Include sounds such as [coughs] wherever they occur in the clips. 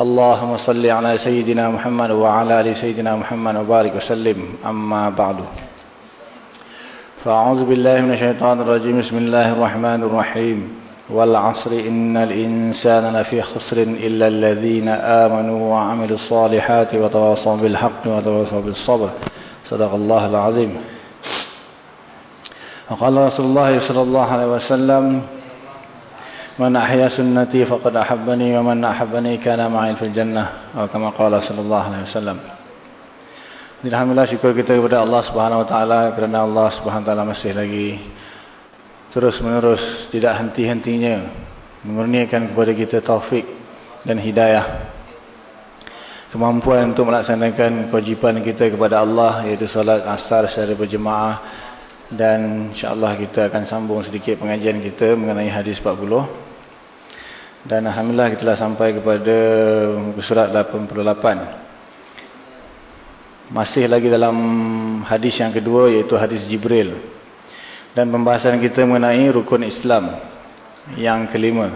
اللهم صل على سيدنا محمد وعلى آل سيدنا محمد وبارك وسلم. أما بعد. فأعوذ بالله من الشيطان الرجيم. بسم الله الرحمن الرحيم. والعصر إن الإنسان لفي خسر إلا الذين آمنوا وعملوا الصالحات وتواصوا بالحق وتواصوا بالصبر. صدق الله العظيم. وقال رسول الله صلى الله عليه وسلم من أحيا سنتي فقد أحبني ومن أحبني كان معي في الجنة أو كما قال صلى الله عليه وسلم Alhamdulillah syukur kita kepada Allah Subhanahu Wa Taala kerana Allah Subhanahu Wa Taala masih lagi terus menerus tidak henti-hentinya mengurniakan kepada kita taufik dan hidayah kemampuan untuk melaksanakan kewajipan kita kepada Allah iaitu solat asar secara berjemaah dan insyaAllah kita akan sambung sedikit pengajian kita mengenai hadis 40 dan Alhamdulillah kita telah sampai kepada surat 88 masih lagi dalam hadis yang kedua iaitu hadis Jibril. Dan pembahasan kita mengenai rukun Islam yang kelima.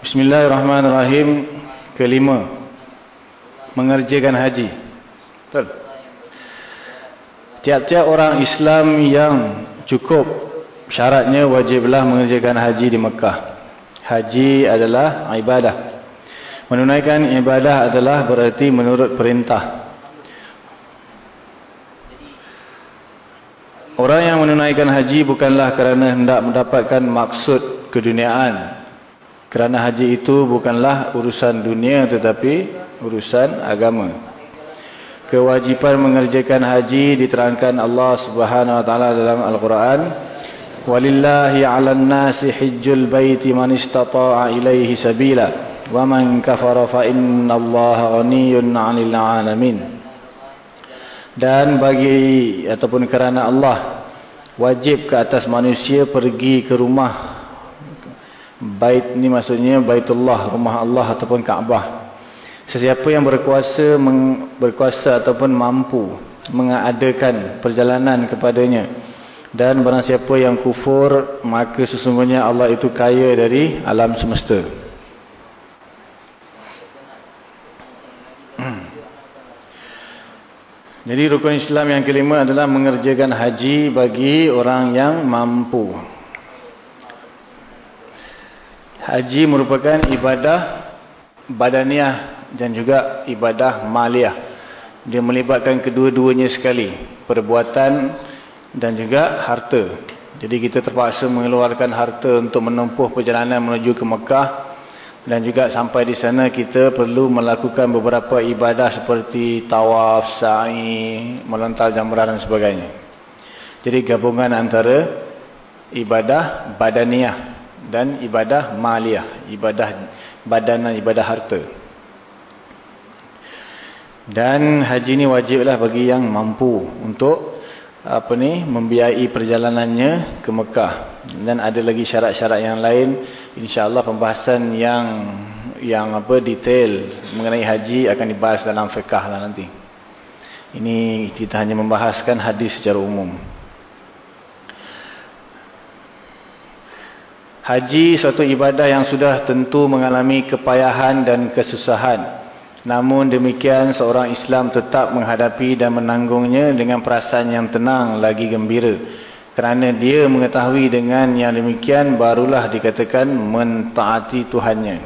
Bismillahirrahmanirrahim. Kelima. Mengerjakan haji. Betul. Tiap-tiap orang Islam yang cukup syaratnya wajiblah mengerjakan haji di Mekah. Haji adalah ibadah. Menunaikan ibadah adalah berarti menurut perintah. Orang yang menunaikan haji bukanlah kerana hendak mendapatkan maksud keduniaan. Kerana haji itu bukanlah urusan dunia tetapi urusan agama. Kewajipan mengerjakan haji diterangkan Allah Subhanahu wa taala dalam Al-Quran. 'Alan nasi hajjul baiti man istata'a ilaihi sabila. Wa man kafara fa innallaha ghaniyyun 'anil 'alamin. Dan bagi ataupun kerana Allah wajib ke atas manusia pergi ke rumah. Bait ni maksudnya baitullah rumah Allah ataupun Kaabah. Sesiapa yang berkuasa berkuasa ataupun mampu mengadakan perjalanan kepadanya dan barang siapa yang kufur maka sesungguhnya Allah itu kaya dari alam semesta Jadi rukun Islam yang kelima adalah mengerjakan haji bagi orang yang mampu. Haji merupakan ibadah badaniah dan juga ibadah maliah. Dia melibatkan kedua-duanya sekali. Perbuatan dan juga harta. Jadi kita terpaksa mengeluarkan harta untuk menempuh perjalanan menuju ke Mekah dan juga sampai di sana kita perlu melakukan beberapa ibadah seperti tawaf, sa'i, melontar jamrah dan sebagainya. Jadi gabungan antara ibadah badaniah dan ibadah maliyah, ibadah badan dan ibadah harta. Dan haji ini wajiblah bagi yang mampu untuk apa ni membiayai perjalanannya ke Mekah. Dan ada lagi syarat-syarat yang lain. Insyaallah pembahasan yang yang apa detail mengenai haji akan dibahas dalam fiqh lah nanti. Ini kita hanya membahaskan hadis secara umum. Haji suatu ibadah yang sudah tentu mengalami kepayahan dan kesusahan Namun demikian seorang Islam tetap menghadapi dan menanggungnya dengan perasaan yang tenang lagi gembira. Kerana dia mengetahui dengan yang demikian barulah dikatakan mentaati Tuhannya.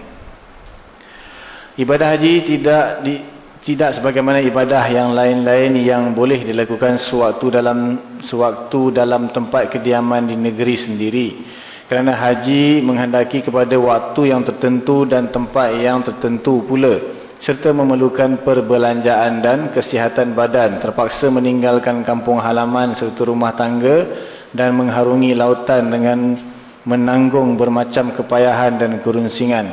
Ibadah haji tidak di, tidak sebagaimana ibadah yang lain-lain yang boleh dilakukan sewaktu dalam sewaktu dalam tempat kediaman di negeri sendiri. Kerana haji menghendaki kepada waktu yang tertentu dan tempat yang tertentu pula serta memerlukan perbelanjaan dan kesihatan badan, terpaksa meninggalkan kampung halaman serta rumah tangga dan mengharungi lautan dengan menanggung bermacam kepayahan dan kerunsingan.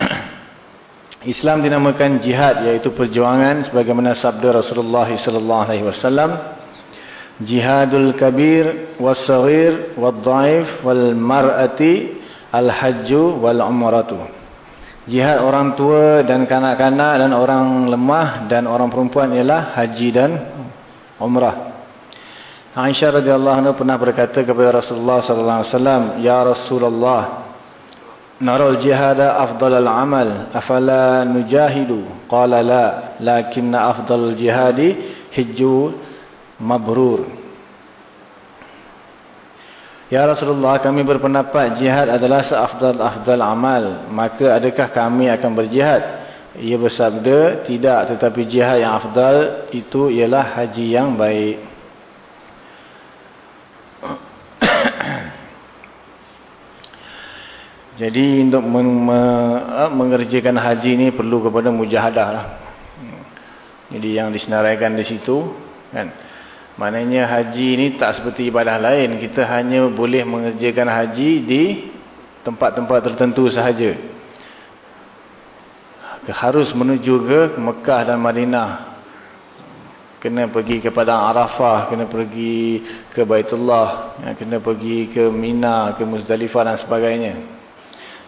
[clears throat] Islam dinamakan jihad iaitu perjuangan sebagaimana sabda Rasulullah sallallahu alaihi wasallam jihadul kabir was-saghir wad-dhaif wal mar'ati al-hajju wal umratu jihad orang tua dan kanak-kanak dan orang lemah dan orang perempuan ialah haji dan umrah Aisyah radhiyallahu anha pernah berkata kepada Rasulullah sallallahu alaihi wasallam, "Ya Rasulullah, naral jihada afdalal amal, afala nujahidu?" Qala la, lakinna afdalul jihadi hijju mabrur. Ya Rasulullah, kami berpendapat jihad adalah seafdal-afdal amal, maka adakah kami akan berjihad? Ia bersabda, tidak, tetapi jihad yang afdal itu ialah haji yang baik. [coughs] Jadi untuk ah, mengerjakan haji ini perlu kepada mujahadah lah. Jadi yang disenaraikan di situ kan. Maknanya haji ini tak seperti ibadah lain. Kita hanya boleh mengerjakan haji di tempat-tempat tertentu sahaja. Harus menuju ke Mekah dan Madinah. Kena pergi ke Padang Arafah, kena pergi ke Baitullah, ya, kena pergi ke Mina, ke Muzdalifah dan sebagainya.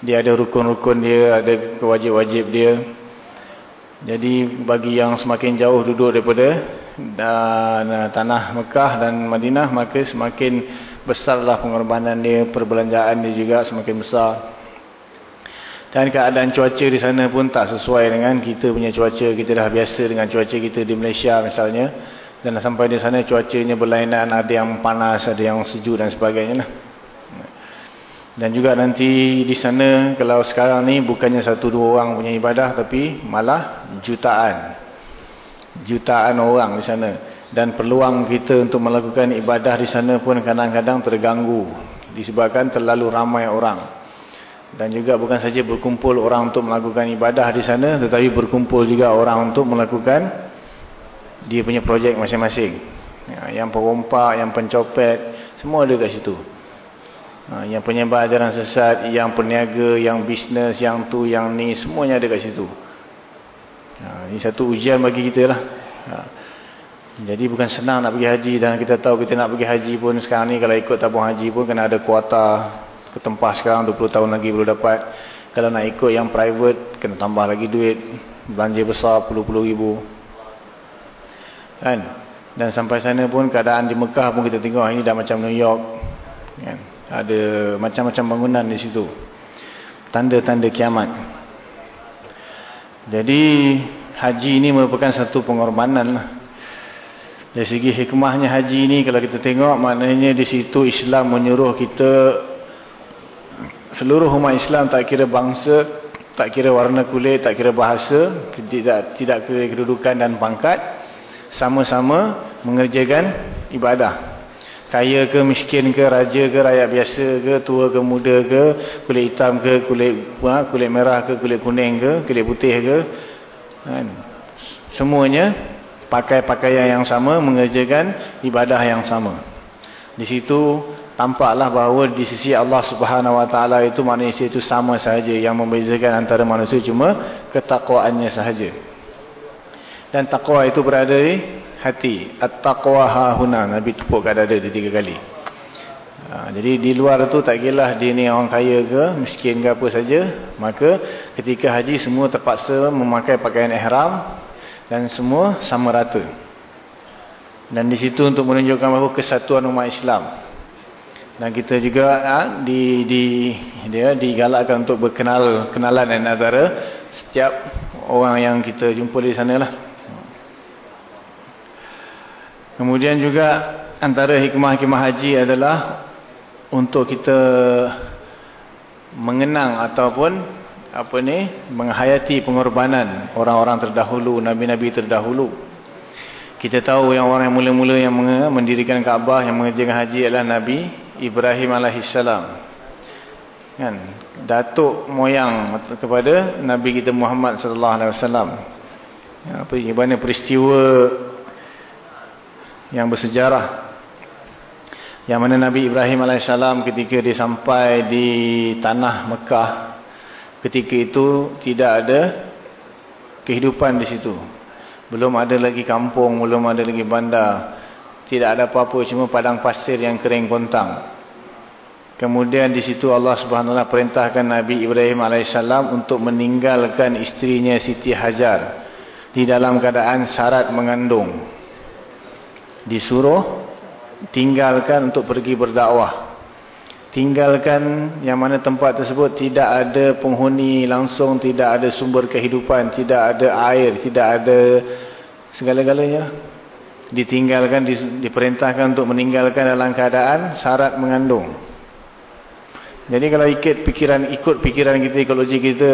Dia ada rukun-rukun dia, ada kewajib-wajib dia. Jadi bagi yang semakin jauh duduk daripada dan, uh, tanah Mekah dan Madinah, maka semakin besarlah pengorbanan dia, perbelanjaan dia juga semakin besar. Dan keadaan cuaca di sana pun tak sesuai dengan kita punya cuaca. Kita dah biasa dengan cuaca kita di Malaysia misalnya. Dan sampai di sana cuacanya berlainan, ada yang panas, ada yang sejuk dan sebagainya. Lah. Dan juga nanti di sana kalau sekarang ni bukannya satu dua orang punya ibadah tapi malah jutaan. Jutaan orang di sana. Dan peluang kita untuk melakukan ibadah di sana pun kadang-kadang terganggu. Disebabkan terlalu ramai orang. Dan juga bukan saja berkumpul orang untuk melakukan ibadah di sana tetapi berkumpul juga orang untuk melakukan dia punya projek masing-masing. Ya, yang perompak, yang pencopet, semua ada kat situ. Ha, yang penyembah ajaran sesat, yang peniaga, yang bisnes, yang tu, yang ni, semuanya ada kat situ. Ha, ini satu ujian bagi kita lah. Ha, jadi bukan senang nak pergi haji dan kita tahu kita nak pergi haji pun sekarang ni kalau ikut tabung haji pun kena ada kuota ketempah sekarang 20 tahun lagi baru dapat. Kalau nak ikut yang private kena tambah lagi duit. Belanja besar puluh-puluh ribu. Kan? Dan sampai sana pun keadaan di Mekah pun kita tengok ini dah macam New York. Kan? ada macam-macam bangunan di situ tanda-tanda kiamat jadi haji ini merupakan satu pengorbanan lah. dari segi hikmahnya haji ini kalau kita tengok maknanya di situ Islam menyuruh kita seluruh umat Islam tak kira bangsa tak kira warna kulit, tak kira bahasa tidak tidak kira kedudukan dan pangkat sama-sama mengerjakan ibadah kaya ke miskin ke raja ke rakyat biasa ke tua ke muda ke kulit hitam ke kulit ha, kulit merah ke kulit kuning ke kulit putih ke kan? Semuanya pakai pakaian yang sama mengerjakan ibadah yang sama. Di situ tampaklah bahawa di sisi Allah Subhanahu Wa Taala itu manusia itu sama sahaja. Yang membezakan antara manusia cuma ketakwaannya sahaja. Dan takwa itu berada di hati. At-taqwa hahuna nabi tepuk kat dada dia tiga kali. Ha, jadi di luar tu tak kira dia ni orang kaya ke miskin ke apa saja maka ketika haji semua terpaksa memakai pakaian ihram dan semua sama rata. Dan di situ untuk menunjukkan bahawa kesatuan umat Islam. Dan kita juga ha, di di dia digalakkan untuk berkenal kenalan antara setiap orang yang kita jumpa di sana lah Kemudian juga antara hikmah-hikmah haji adalah untuk kita mengenang ataupun apa ni menghayati pengorbanan orang-orang terdahulu, nabi-nabi terdahulu. Kita tahu yang orang yang mula-mula yang mendirikan Kaabah yang mengerjakan haji adalah Nabi Ibrahim alaihissalam. Kan? Datuk moyang kepada Nabi kita Muhammad sallallahu alaihi wasallam. Apa ini peristiwa yang bersejarah yang mana Nabi Ibrahim AS ketika dia sampai di tanah Mekah ketika itu tidak ada kehidupan di situ. Belum ada lagi kampung, belum ada lagi bandar. Tidak ada apa-apa, cuma padang pasir yang kering kontang. Kemudian di situ Allah Subhanahu Wa perintahkan Nabi Ibrahim alaihissalam untuk meninggalkan istrinya Siti Hajar di dalam keadaan syarat mengandung. Disuruh tinggalkan untuk pergi berdakwah. Tinggalkan yang mana tempat tersebut tidak ada penghuni langsung, tidak ada sumber kehidupan, tidak ada air, tidak ada segala-galanya. Ditinggalkan, diperintahkan untuk meninggalkan dalam keadaan syarat mengandung. Jadi kalau ikut pikiran ikut pikiran kita, ekologi kita,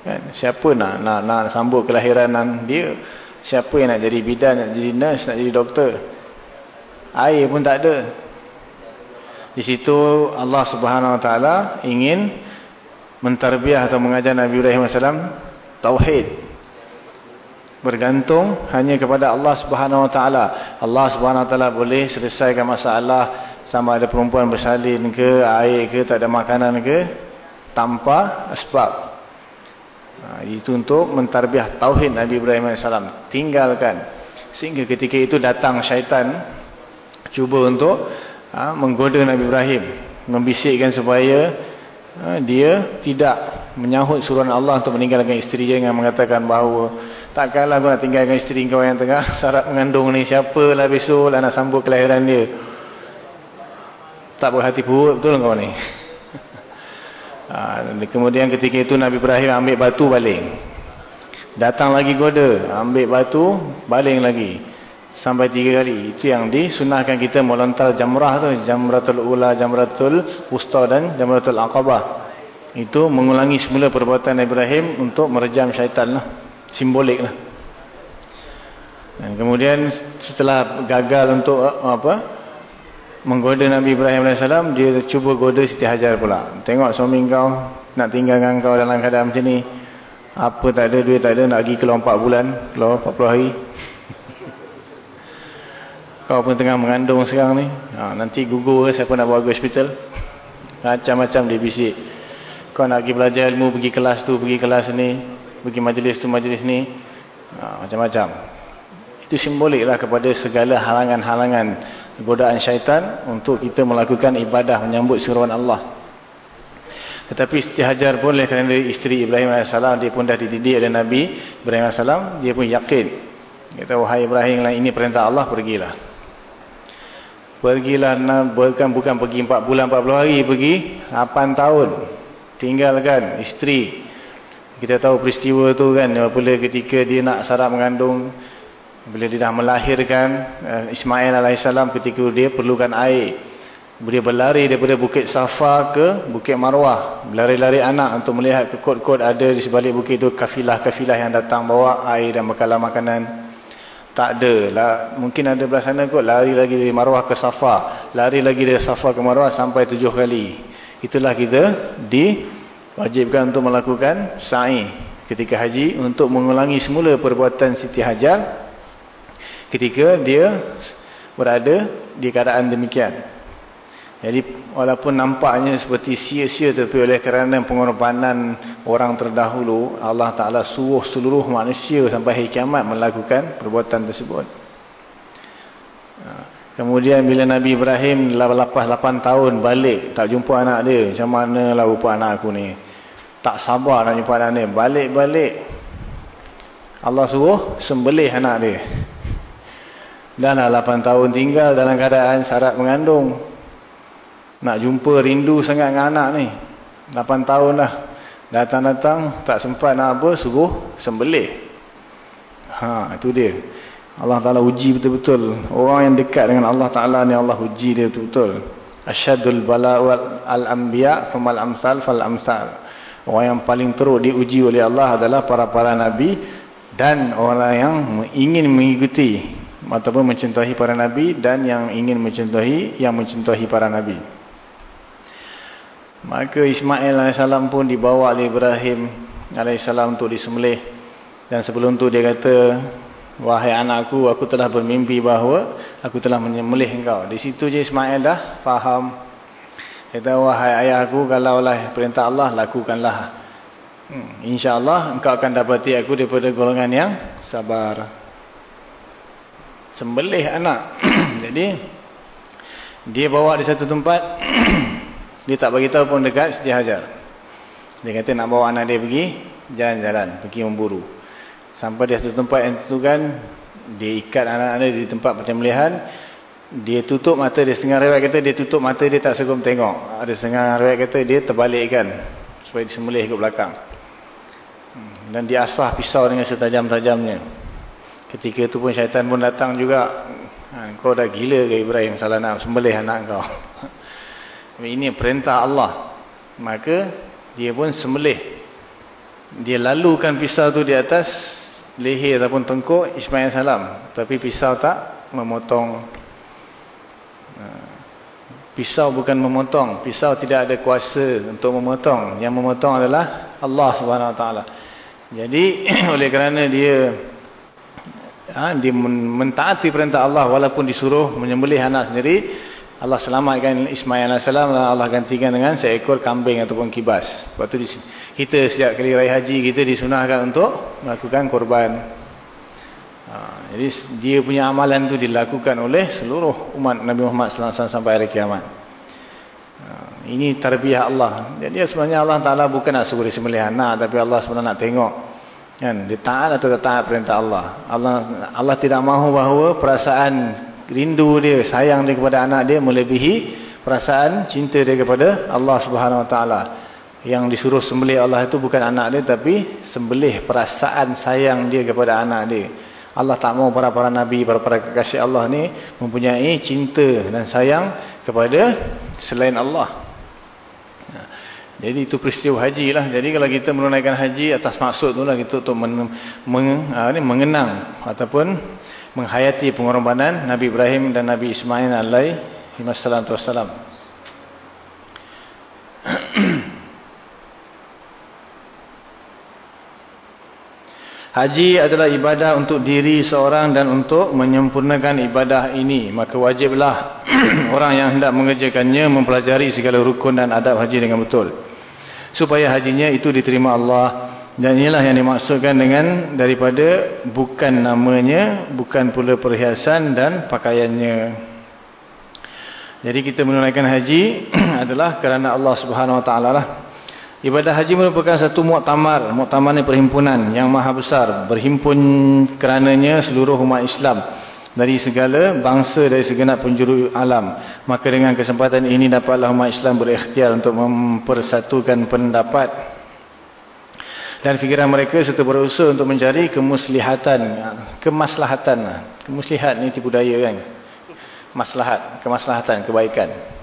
kan, siapa nak, nak nak sambut kelahiran dia? Siapa yang nak jadi bidan, nak jadi nurse, nak jadi doktor? Air pun tak ada. Di situ Allah Subhanahu Wa Taala ingin mentarbiah atau mengajar Nabi Ibrahim Wasallam tauhid. Bergantung hanya kepada Allah Subhanahu Wa Taala. Allah Subhanahu Wa Taala boleh selesaikan masalah sama ada perempuan bersalin ke, air ke, tak ada makanan ke tanpa sebab. Ha, itu untuk mentarbiah tauhid Nabi Ibrahim Wasallam. Tinggalkan sehingga ketika itu datang syaitan cuba untuk ha, menggoda Nabi Ibrahim. Membisikkan supaya ha, dia tidak menyahut suruhan Allah untuk meninggalkan isteri dia dengan mengatakan bahawa takkanlah aku nak tinggalkan isteri kau yang tengah [laughs] syarat mengandung ni. Siapalah besok lah nak sambut kelahiran dia. Tak berhati buruk betul kau ni? [laughs] Ha, kemudian ketika itu Nabi Ibrahim ambil batu baling. Datang lagi goda ambil batu baling lagi sampai tiga kali. Itu yang disunahkan kita melontar jamrah tu. Jamratul ula, jamratul usta dan jamratul aqabah. Itu mengulangi semula perbuatan Ibrahim untuk merejam syaitan lah. Simbolik lah. Dan kemudian setelah gagal untuk apa menggoda Nabi Ibrahim AS, dia cuba goda Siti Hajar pula. Tengok suami kau nak tinggalkan kau dalam keadaan macam ni. Apa tak ada, duit tak ada, nak pergi keluar 4 bulan, keluar 40 hari. Kau pun tengah mengandung sekarang ni. Ha, nanti gugur siapa nak bawa ke hospital. Macam-macam dia bisik. Kau nak pergi belajar ilmu, pergi kelas tu, pergi kelas ni. Pergi majlis tu, majlis ni. Ha, macam-macam. Ha, Itu simboliklah kepada segala halangan-halangan godaan syaitan untuk kita melakukan ibadah menyambut suruhan Allah. Tetapi Siti Hajar boleh kerana isteri Ibrahim AS, dia pun dah dididik oleh Nabi Ibrahim AS, dia pun yakin. Kata, wahai Ibrahim, ini perintah Allah, pergilah. Pergilah bukan bukan pergi 4 bulan 40 hari pergi 8 tahun tinggalkan isteri. Kita tahu peristiwa tu kan apabila ketika dia nak sarap mengandung bila dia dah melahirkan uh, Ismail alaihissalam ketika dia perlukan air. Dia berlari daripada Bukit Safa ke Bukit Marwah. Berlari-lari anak untuk melihat ke kot-kot ada di sebalik bukit itu kafilah-kafilah yang datang bawa air dan bekalan makanan. Tak ada lah. Mungkin ada belah sana kot. Lari lagi dari Marwah ke Safa. Lari lagi dari Safa ke Marwah sampai tujuh kali. Itulah kita diwajibkan untuk melakukan sa'i ketika haji. Untuk mengulangi semula perbuatan Siti Hajar. Ketika dia berada di keadaan demikian. Jadi walaupun nampaknya seperti sia-sia tapi oleh kerana pengorbanan orang terdahulu Allah Ta'ala suruh seluruh manusia sampai hari kiamat melakukan perbuatan tersebut. Ha. Kemudian bila Nabi Ibrahim lepas 8 tahun balik tak jumpa anak dia. Macam mana lah rupa anak aku ni. Tak sabar nak jumpa anak dia. Balik-balik. Allah suruh sembelih anak dia. Dan 8 tahun tinggal dalam keadaan syarat mengandung. Nak jumpa rindu sangat dengan anak ni. 8 tahun dah. Datang-datang tak sempat nak apa, suruh sembelih. Ha, itu dia. Allah Ta'ala uji betul-betul. Orang yang dekat dengan Allah Ta'ala ni Allah uji dia betul-betul. Asyadul bala'wal al-anbiya famal amsal fal amsal. Orang yang paling teruk diuji oleh Allah adalah para-para nabi dan orang yang ingin mengikuti ataupun mencintai para nabi dan yang ingin mencintai yang mencintai para nabi. Maka Ismail AS pun dibawa oleh Ibrahim AS untuk disembelih. Dan sebelum tu dia kata, Wahai anakku, aku telah bermimpi bahawa aku telah menyembelih engkau. Di situ je Ismail dah faham. Dia kata, wahai ayahku, kalaulah perintah Allah, lakukanlah. Hmm, InsyaAllah engkau akan dapati aku daripada golongan yang sabar. Sembelih anak. [clears throat] Jadi, dia bawa di satu tempat, [clears throat] dia tak bagi tahu pun dekat, dia hajar. Dia kata nak bawa anak dia pergi, jalan-jalan, pergi memburu. Sampai di satu tempat yang tentukan, dia ikat anak-anak di tempat penyembelihan, dia tutup mata dia. Setengah riwayat kata dia tutup mata dia tak sanggup tengok. Ada setengah riwayat kata dia terbalikkan supaya disembelih ke belakang. Hmm, dan dia asah pisau dengan setajam-tajamnya. Ketika itu pun syaitan pun datang juga. Ha, kau dah gila ke Ibrahim? Salah nak sembelih anak kau ini perintah Allah maka dia pun sembelih dia lalukan pisau tu di atas leher ataupun tengkuk Ismail salam tapi pisau tak memotong Pisau bukan memotong. Pisau tidak ada kuasa untuk memotong. Yang memotong adalah Allah Taala. Jadi [clears throat] oleh kerana dia ha, dia mentaati perintah Allah walaupun disuruh menyembelih anak sendiri, Allah selamatkan Ismail AS Allah gantikan dengan seekor kambing ataupun kibas. Sebab tu kita setiap kali raya haji kita disunahkan untuk melakukan korban Ha, jadi dia punya amalan tu dilakukan oleh seluruh umat Nabi Muhammad SAW sampai hari kiamat. Ha, ini tarbiyah Allah. Jadi sebenarnya Allah Taala bukan nak suruh sembelih anak, tapi Allah sebenarnya nak tengok kan dia taat atau tak taat perintah Allah. Allah Allah tidak mahu bahawa perasaan rindu dia, sayang dia kepada anak dia melebihi perasaan cinta dia kepada Allah Subhanahu Wa Taala. Yang disuruh sembelih Allah itu bukan anak dia tapi sembelih perasaan sayang dia kepada anak dia. Allah tak mahu para-para Nabi, para-para kekasih Allah ni mempunyai cinta dan sayang kepada selain Allah. Jadi itu peristiwa haji lah. Jadi kalau kita menunaikan haji atas maksud tu lah kita untuk men, men, ha, ni, mengenang ataupun menghayati pengorbanan Nabi Ibrahim dan Nabi Ismail alaihi wassalam. Haji adalah ibadah untuk diri seorang dan untuk menyempurnakan ibadah ini. Maka wajiblah [clears throat] orang yang hendak mengerjakannya mempelajari segala rukun dan adab haji dengan betul. Supaya hajinya itu diterima Allah. Dan inilah yang dimaksudkan dengan daripada bukan namanya, bukan pula perhiasan dan pakaiannya. Jadi kita menunaikan haji [clears throat] adalah kerana Allah Subhanahu Wa Taala lah. Ibadah haji merupakan satu muktamar, muktamar ni perhimpunan yang maha besar, berhimpun kerananya seluruh umat Islam dari segala bangsa dari segenap penjuru alam. Maka dengan kesempatan ini dapatlah umat Islam berikhtiar untuk mempersatukan pendapat dan fikiran mereka serta berusaha untuk mencari kemuslihatan, kemaslahatan. Kemuslihat ni tipu daya kan? Maslahat, kemaslahatan, kebaikan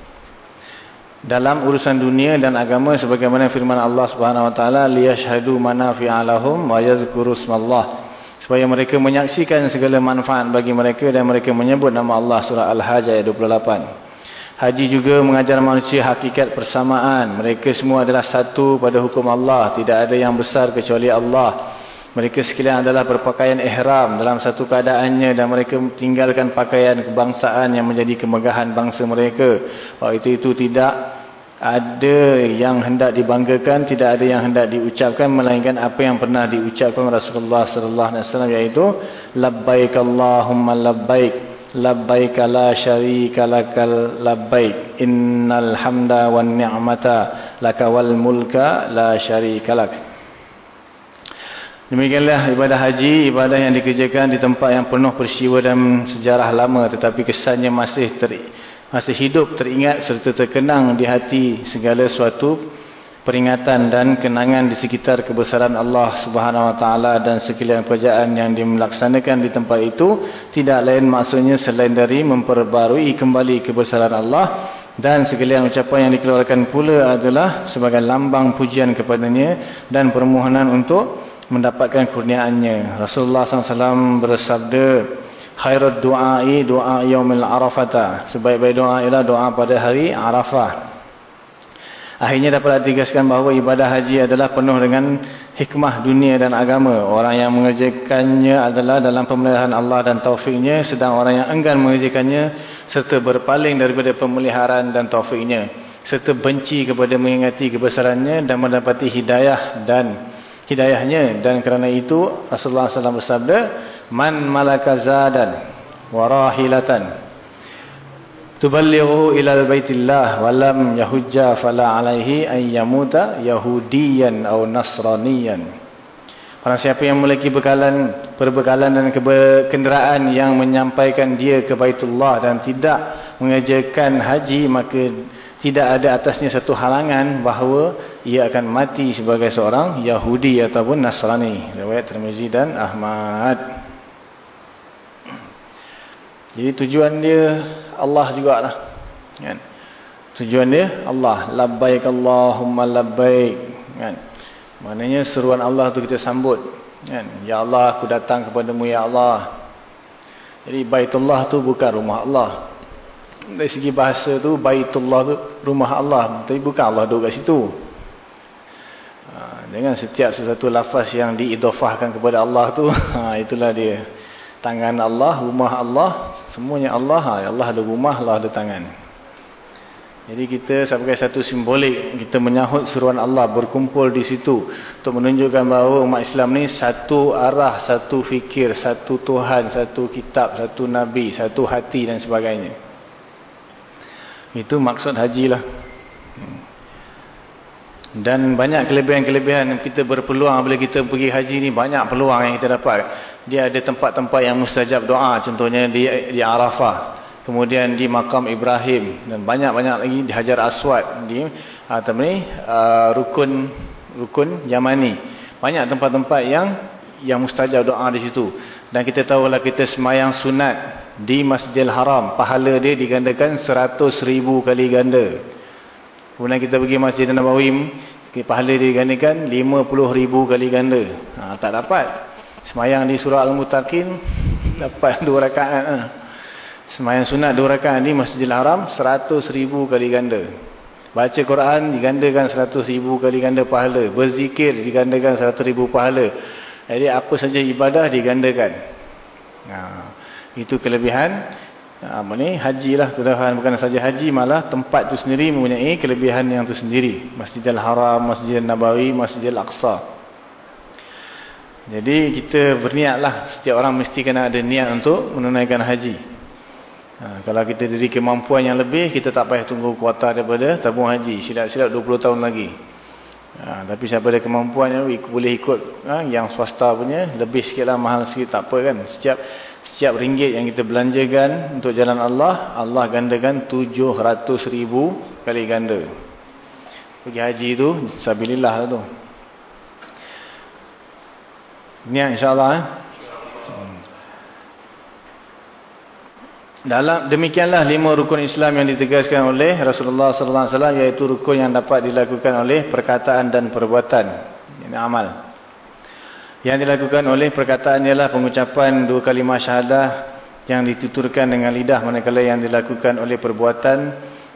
dalam urusan dunia dan agama sebagaimana firman Allah Subhanahu wa taala liyashhadu manafi'a lahum wa yadhkuru smallah supaya mereka menyaksikan segala manfaat bagi mereka dan mereka menyebut nama Allah surah al-hajj ayat 28 haji juga mengajar manusia hakikat persamaan. Mereka semua adalah satu pada hukum Allah. Tidak ada yang besar kecuali Allah mereka sekalian adalah berpakaian ihram dalam satu keadaannya dan mereka tinggalkan pakaian kebangsaan yang menjadi kemegahan bangsa mereka. Waktu itu itu tidak ada yang hendak dibanggakan, tidak ada yang hendak diucapkan melainkan apa yang pernah diucapkan Rasulullah sallallahu alaihi wasallam iaitu labbaik Allahumma labbaik labbaik la syarika lakal labbaik innal hamda wan ni'mata lakawal mulka la syarika lak. Demikianlah ibadah haji, ibadah yang dikerjakan di tempat yang penuh peristiwa dan sejarah lama tetapi kesannya masih ter masih hidup teringat serta terkenang di hati segala suatu peringatan dan kenangan di sekitar kebesaran Allah Subhanahu Wa Taala dan sekalian pekerjaan yang dilaksanakan di tempat itu. Tidak lain maksudnya selain dari memperbarui kembali kebesaran Allah dan sekalian ucapan yang dikeluarkan pula adalah sebagai lambang pujian kepadanya dan permohonan untuk mendapatkan kurniaannya. Rasulullah SAW bersabda khairat du'ai doa yaumil arafata sebaik-baik doa ialah doa pada hari arafah. Akhirnya dapat ditegaskan bahawa ibadah haji adalah penuh dengan hikmah dunia dan agama. Orang yang mengerjakannya adalah dalam pemeliharaan Allah dan taufiknya sedang orang yang enggan mengerjakannya serta berpaling daripada pemeliharaan dan taufiknya serta benci kepada mengingati kebesarannya dan mendapati hidayah dan hidayahnya. Dan kerana itu Rasulullah SAW bersabda man malaka zadan warahilatan tuballighu ila baitillah walam yahujja fala alaihi an yamuta yahudiyan atau nasraniyan. Orang siapa yang memiliki bekalan, perbekalan dan kenderaan yang menyampaikan dia ke Baitullah dan tidak mengerjakan haji, maka tidak ada atasnya satu halangan bahawa ia akan mati sebagai seorang Yahudi ataupun Nasrani. Riwayat Tirmizi dan Ahmad. Jadi tujuan dia Allah jugalah. Kan? Tujuan dia Allah. Labbaik Allahumma labbaik. Kan? Maknanya seruan Allah tu kita sambut. Kan? Ya Allah, aku datang kepadamu Ya Allah. Jadi Baitullah tu bukan rumah Allah. Dari segi bahasa tu, Baitullah tu rumah Allah. Tapi bukan Allah duduk kat situ. Ha, dengan setiap sesuatu lafaz yang diidofahkan kepada Allah tu, [laughs] ha, itulah dia. Tangan Allah, rumah Allah, semuanya Allah. Ha, Allah ada rumah, Allah ada tangan. Jadi kita sebagai satu simbolik kita menyahut seruan Allah berkumpul di situ untuk menunjukkan bahawa umat Islam ni satu arah, satu fikir, satu Tuhan, satu kitab, satu nabi, satu hati dan sebagainya. Itu maksud haji lah. Dan banyak kelebihan-kelebihan kita berpeluang bila kita pergi haji ni banyak peluang yang kita dapat. Dia ada tempat-tempat yang mustajab doa contohnya di di Arafah kemudian di makam Ibrahim dan banyak-banyak lagi di Hajar Aswad di atau ni uh, rukun rukun Yamani banyak tempat-tempat yang yang mustajab doa di situ dan kita tahu lah kita semayang sunat di Masjidil Haram pahala dia digandakan 100 ribu kali ganda kemudian kita pergi Masjid Nabawi pahala dia digandakan 50 ribu kali ganda ha, tak dapat semayang di surah Al-Mutaqin [laughs] dapat dua rakaat ha. Semayang sunat dua rakaat ni Masjidil Haram seratus ribu kali ganda. Baca Quran digandakan seratus ribu kali ganda pahala. Berzikir digandakan seratus ribu pahala. Jadi apa saja ibadah digandakan. Ha, itu kelebihan apa ni haji lah kelebihan bukan saja haji malah tempat tu sendiri mempunyai kelebihan yang tu sendiri Masjidil Haram, Masjidil Nabawi, Masjidil Aqsa jadi kita berniatlah setiap orang mesti kena ada niat untuk menunaikan haji Ha, kalau kita diri kemampuan yang lebih, kita tak payah tunggu kuota daripada tabung haji. Silap-silap 20 tahun lagi. Ha, tapi siapa ada kemampuan boleh ikut ha, yang swasta punya, lebih sikit lah, mahal sikit, tak apa kan. Setiap setiap ringgit yang kita belanjakan untuk jalan Allah, Allah gandakan 700 ribu kali ganda. Pergi haji tu, sabilillah tu. Niat insyaAllah. Eh? Dalam demikianlah lima rukun Islam yang ditegaskan oleh Rasulullah sallallahu alaihi wasallam iaitu rukun yang dapat dilakukan oleh perkataan dan perbuatan. Ini amal. Yang dilakukan oleh perkataan ialah pengucapan dua kalimah syahadah yang dituturkan dengan lidah manakala yang dilakukan oleh perbuatan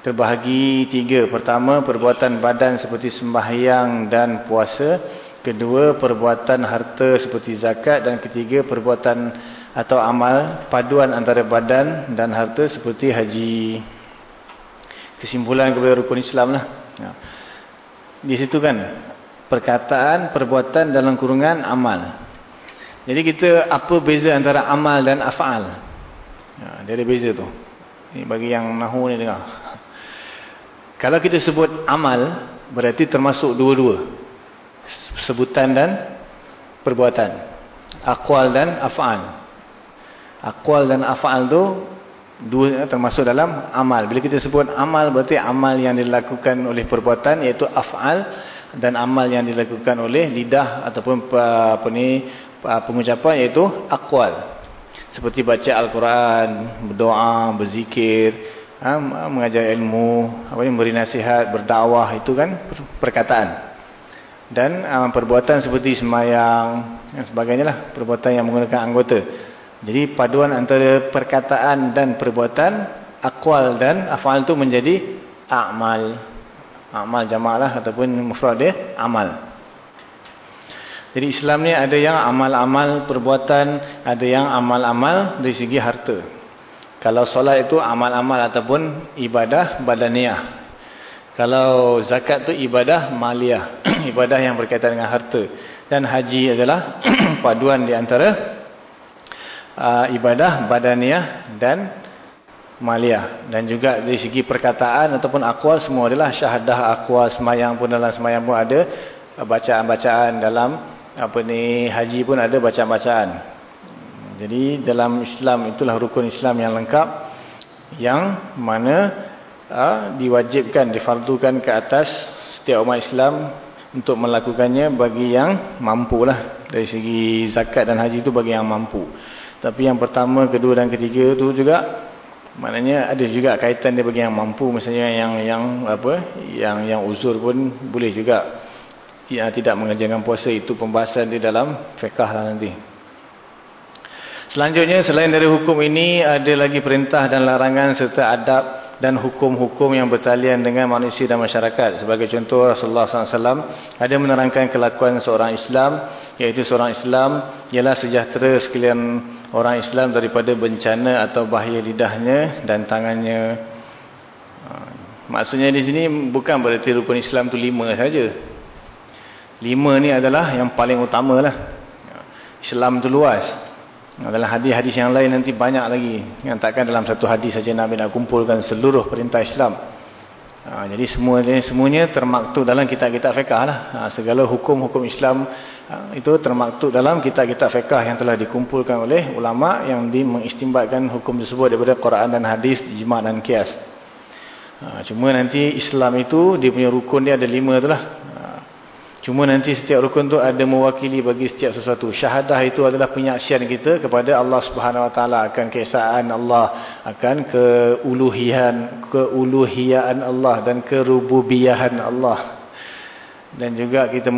terbahagi tiga. Pertama, perbuatan badan seperti sembahyang dan puasa. Kedua, perbuatan harta seperti zakat dan ketiga, perbuatan atau amal paduan antara badan dan harta seperti haji. Kesimpulan kepada rukun Islam lah. Ya. Di situ kan perkataan, perbuatan dalam kurungan amal. Jadi kita apa beza antara amal dan af'al? Ya, dia ada beza tu. Ini bagi yang nahu ni dengar. [laughs] Kalau kita sebut amal berarti termasuk dua-dua. Sebutan dan perbuatan. Aqwal dan af'al. Akwal dan af'al tu dua termasuk dalam amal. Bila kita sebut amal berarti amal yang dilakukan oleh perbuatan iaitu af'al dan amal yang dilakukan oleh lidah ataupun apa ni pengucapan iaitu akwal. Seperti baca al-Quran, berdoa, berzikir, ha, mengajar ilmu, apa ni beri nasihat, berdakwah itu kan perkataan. Dan um, perbuatan seperti semayang dan sebagainya lah perbuatan yang menggunakan anggota. Jadi paduan antara perkataan dan perbuatan, akwal dan afal itu menjadi amal. Amal jamaah ataupun mufrad dia, amal. Jadi Islam ni ada yang amal-amal perbuatan, ada yang amal-amal dari segi harta. Kalau solat itu amal-amal ataupun ibadah badaniah. Kalau zakat tu ibadah maliyah. [clears throat] ibadah yang berkaitan dengan harta. Dan haji adalah [clears throat] paduan di antara uh, ibadah badaniah dan maliyah. Dan juga dari segi perkataan ataupun akwal semua adalah syahadah akwal semayang pun dalam semayang pun ada bacaan-bacaan dalam apa ni haji pun ada bacaan-bacaan. Jadi dalam Islam itulah rukun Islam yang lengkap yang mana ha, diwajibkan, difardukan ke atas setiap umat Islam untuk melakukannya bagi yang mampu lah. Dari segi zakat dan haji itu bagi yang mampu. Tapi yang pertama, kedua dan ketiga itu juga maknanya ada juga kaitan dia bagi yang mampu. Misalnya yang yang apa yang yang uzur pun boleh juga tidak, tidak mengerjakan puasa itu pembahasan di dalam fiqah lah nanti. Selanjutnya selain dari hukum ini ada lagi perintah dan larangan serta adab dan hukum-hukum yang bertalian dengan manusia dan masyarakat. Sebagai contoh Rasulullah SAW ada menerangkan kelakuan seorang Islam, iaitu seorang Islam ialah sejahtera sekalian orang Islam daripada bencana atau bahaya lidahnya dan tangannya. Ha, maksudnya di sini bukan berarti rukun Islam itu lima saja. Lima ni adalah yang paling utama lah. Islam itu luas. Dalam hadis-hadis yang lain nanti banyak lagi. Yang takkan dalam satu hadis saja Nabi nak kumpulkan seluruh perintah Islam. Ha, jadi semua semuanya termaktub dalam kitab-kitab fiqah lah. Ha, segala hukum-hukum Islam ha, itu termaktub dalam kitab-kitab fiqah yang telah dikumpulkan oleh ulama yang mengistimbatkan hukum tersebut daripada Quran dan hadis, ijma' dan kias. Ha, cuma nanti Islam itu dia punya rukun dia ada lima tu lah. Cuma nanti setiap rukun tu ada mewakili bagi setiap sesuatu. Syahadah itu adalah penyaksian kita kepada Allah Subhanahu Wa Taala akan keesaan Allah, akan keuluhian, keuluhian Allah dan kerububiyahan Allah. Dan juga kita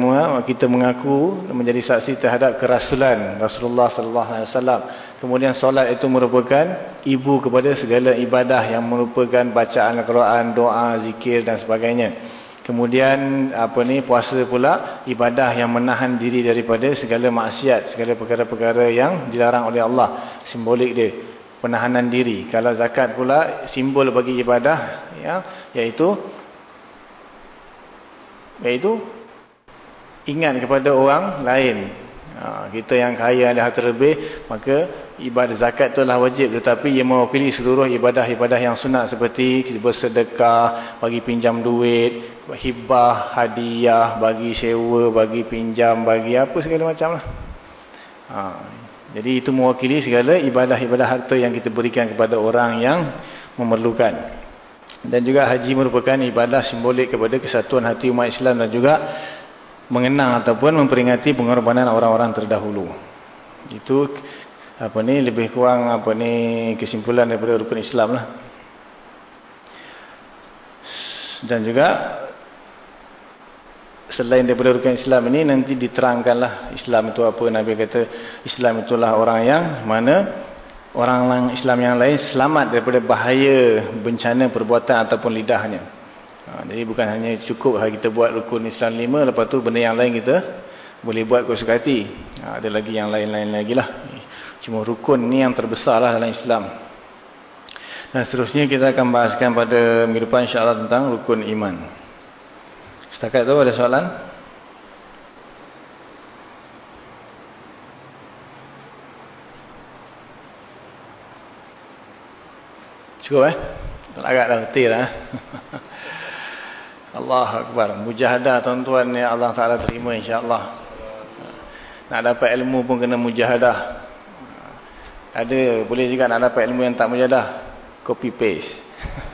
kita mengaku menjadi saksi terhadap kerasulan Rasulullah sallallahu alaihi wasallam. Kemudian solat itu merupakan ibu kepada segala ibadah yang merupakan bacaan Al-Quran, doa, zikir dan sebagainya. Kemudian apa ni puasa pula ibadah yang menahan diri daripada segala maksiat, segala perkara-perkara yang dilarang oleh Allah. Simbolik dia penahanan diri. Kalau zakat pula simbol bagi ibadah ya iaitu iaitu ingat kepada orang lain. Ha, kita yang kaya ada harta lebih, maka ibadah zakat itu adalah wajib. Tetapi ia mewakili seluruh ibadah-ibadah yang sunat seperti bersedekah, bagi pinjam duit, hibah, hadiah, bagi sewa, bagi pinjam, bagi apa segala macam lah. Ha, jadi itu mewakili segala ibadah-ibadah harta yang kita berikan kepada orang yang memerlukan. Dan juga haji merupakan ibadah simbolik kepada kesatuan hati umat Islam dan juga mengenang ataupun memperingati pengorbanan orang-orang terdahulu. Itu apa ni lebih kurang apa ni kesimpulan daripada rukun Islam lah. Dan juga selain daripada rukun Islam ini nanti diterangkanlah Islam itu apa Nabi kata Islam itulah orang yang mana orang Islam yang lain selamat daripada bahaya bencana perbuatan ataupun lidahnya. Ha, jadi bukan hanya cukup kita buat rukun Islam lima, lepas tu benda yang lain kita boleh buat kau suka hati. Ha, ada lagi yang lain-lain lagi lah. Cuma rukun ni yang terbesar lah dalam Islam. Dan seterusnya kita akan bahaskan pada minggu depan insyaAllah tentang rukun iman. Setakat tu ada soalan? Cukup eh? Agak dah betul lah. [laughs] Allah Akbar. Mujahadah tuan-tuan yang Allah Ta'ala terima insyaAllah. Nak dapat ilmu pun kena mujahadah. Ada, boleh juga nak dapat ilmu yang tak mujahadah. Copy paste.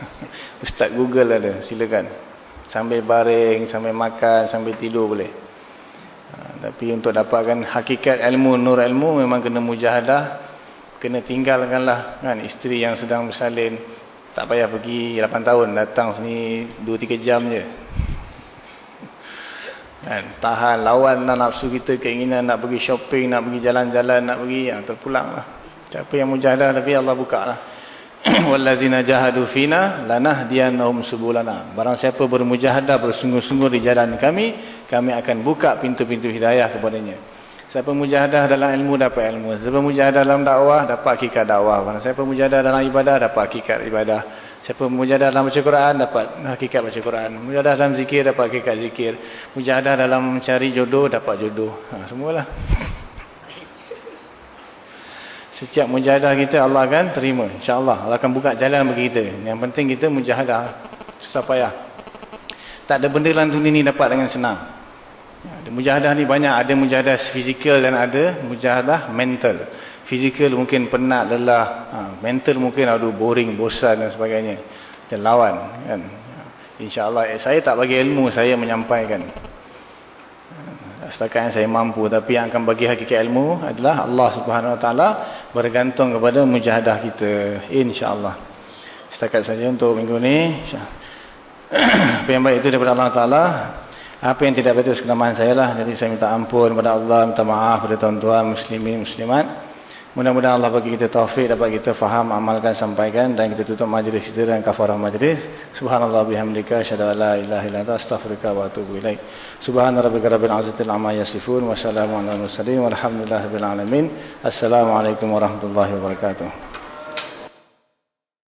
[laughs] Ustaz Google ada, silakan. Sambil baring, sambil makan, sambil tidur boleh. Ha, tapi untuk dapatkan hakikat ilmu, nur ilmu memang kena mujahadah. Kena tinggalkanlah kan, isteri yang sedang bersalin tak payah pergi 8 tahun datang sini 2-3 jam je kan? tahan lawan nak nafsu kita keinginan nak pergi shopping nak pergi jalan-jalan nak pergi yang terpulang lah siapa yang mujahadah tapi Allah buka lah [clears throat] wallazina jahadu fina lanahdiyannahum subulana barang siapa bermujahadah bersungguh-sungguh di jalan kami kami akan buka pintu-pintu hidayah kepadanya Siapa mujahadah dalam ilmu dapat ilmu. Siapa mujahadah dalam dakwah dapat hakikat dakwah. Siapa mujahadah dalam ibadah dapat hakikat ibadah. Siapa mujahadah dalam baca Quran dapat hakikat baca Quran. Mujahadah dalam zikir dapat hakikat zikir. Mujahadah dalam mencari jodoh dapat jodoh. Ha, semualah. Setiap mujahadah kita Allah akan terima. InsyaAllah. Allah akan buka jalan bagi kita. Yang penting kita mujahadah. Susah payah. Tak ada benda dalam dunia ni dapat dengan senang. Ada mujahadah ni banyak. Ada mujahadah fizikal dan ada mujahadah mental. Fizikal mungkin penat, lelah. Ha, mental mungkin ada boring, bosan dan sebagainya. Dan lawan. Kan? InsyaAllah. Eh, saya tak bagi ilmu. Saya menyampaikan setakat yang saya mampu tapi yang akan bagi hakikat ilmu adalah Allah Subhanahu Wa Taala bergantung kepada mujahadah kita insyaallah. Setakat saja untuk minggu ni [clears throat] apa yang baik itu daripada Allah Taala apa yang tidak baik itu saya lah. Jadi saya minta ampun kepada Allah minta maaf kepada tuan-tuan muslimin muslimat Mudah-mudahan Allah bagi kita taufik dapat kita faham, amalkan, sampaikan dan kita tutup majlis kita dan kafarah majlis. Subhanallah bihamdika asyhadu an la ilaha illa anta astaghfiruka wa atubu ilaik. Subhana rabbika rabbil izzati amma yasifun wa salamun alal mursalin walhamdulillahi rabbil alamin. Assalamualaikum warahmatullahi wabarakatuh.